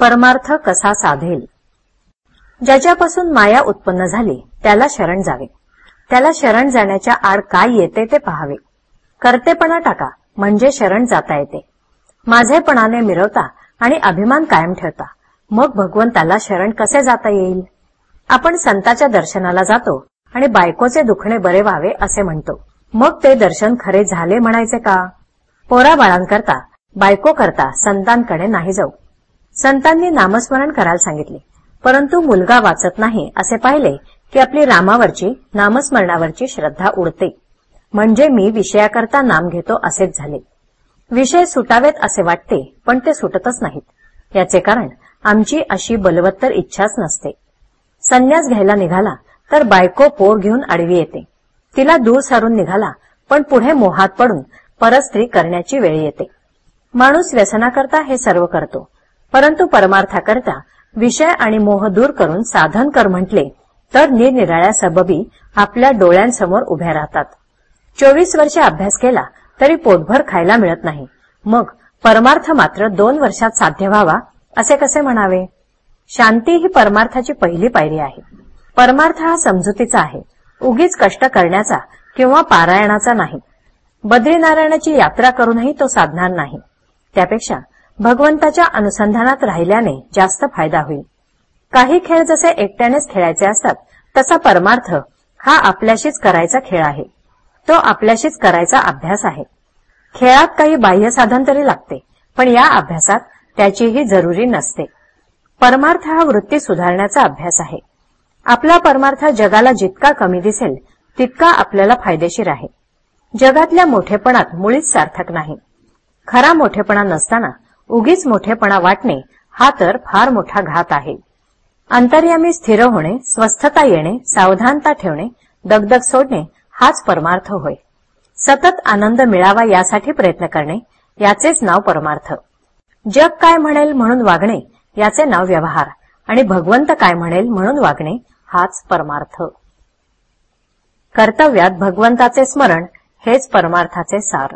परमार्थ कसा साधेल? ज्याच्यापासून माया उत्पन्न झाली त्याला शरण जावे. त्याला शरण जाण्याच्या आड काय येते ते पहावे. करतेपणा टाका म्हणजे शरण जाता येते. माझेपणाने मिरवता आणि अभिमान कायम ठेवता. मग भगवंताला शरण कसे जाता येईल? आपण संताच्या दर्शनाला जातो आणि बायकोचे दुखणे बरे व्हावे असे म्हणतो. मग ते दर्शन खरे झाले म्हणायचे का? पोरा बाळांकरता बायको करता संतांकडे नाही जाऊ. संतांनी नामस्मरण करायला सांगितले. परंतु मुलगा वाचत नाही असे पाहिले की आपली रामावरची नामस्मरणावरची श्रद्धा उडते. म्हणजे मी विषयाकरता नाम घेतो असेच झाले. विषय सुटावेत असे वाटते पण ते सुटतच नाहीत. याचे कारण आमची अशी बलवत्तर इच्छाच नसते. संन्यास घ्यायला निघाला तर बायको पोर घेऊन आडवी येते. तिला दूर सारून निघाला पण पुढे मोहात पडून परस्त्री करण्याची वेळ येते. माणूस व्यसनाकरता हे सर्व करतो. परंतु परमार्थाकरता विषय आणि मोह दूर करून साधन कर म्हटले तर निरनिराळ्या सबबी आपल्या डोळ्यांसमोर उभ्या राहतात. चोवीस वर्षे अभ्यास केला तरी पोटभर खायला मिळत नाही. मग परमार्थ मात्र दोन वर्षात साध्य व्हावा असे कसे म्हणावे? शांती ही परमार्थाची पहिली पायरी आहे. परमार्थ हा समजुतीचा आहे. उगीच कष्ट करण्याचा किंवा पारायणाचा नाही. बद्रीनारायणाची यात्रा करूनही तो साधणार नाही. त्यापेक्षा भगवंताच्या अनुसंधानात राहिल्याने जास्त फायदा होईल. काही खेळ जसे एकट्यानेच खेळायचे असतात तसा परमार्थ हा आपल्याशीच करायचा खेळ आहे. तो आपल्याशीच करायचा अभ्यास आहे. खेळात काही बाह्य साधन तरी लागते पण या अभ्यासात त्याचीही जरुरी नसते. परमार्थ हा वृत्ती सुधारण्याचा अभ्यास आहे. आपला परमार्थ जगाला जितका कमी दिसेल तितका आपल्याला फायदेशीर आहे. जगातल्या मोठेपणात मुळीच सार्थक नाही. खरा मोठेपणा नसताना उगीच मोठेपणा वाटणे हा तर फार मोठा घात आहे. अंतर्यामी स्थिर होणे स्वस्थता येणे सावधानता ठेवणे दगदग सोडणे हाच परमार्थ होय. सतत आनंद मिळावा यासाठी प्रयत्न करणे याचेच नाव परमार्थ. जग काय म्हणेल म्हणून वागणे याचे नाव व्यवहार आणि भगवंत काय म्हणेल म्हणून वागणे हाच परमार्थ. कर्तव्यात भगवंताचे स्मरण हेच परमार्थाचे सार.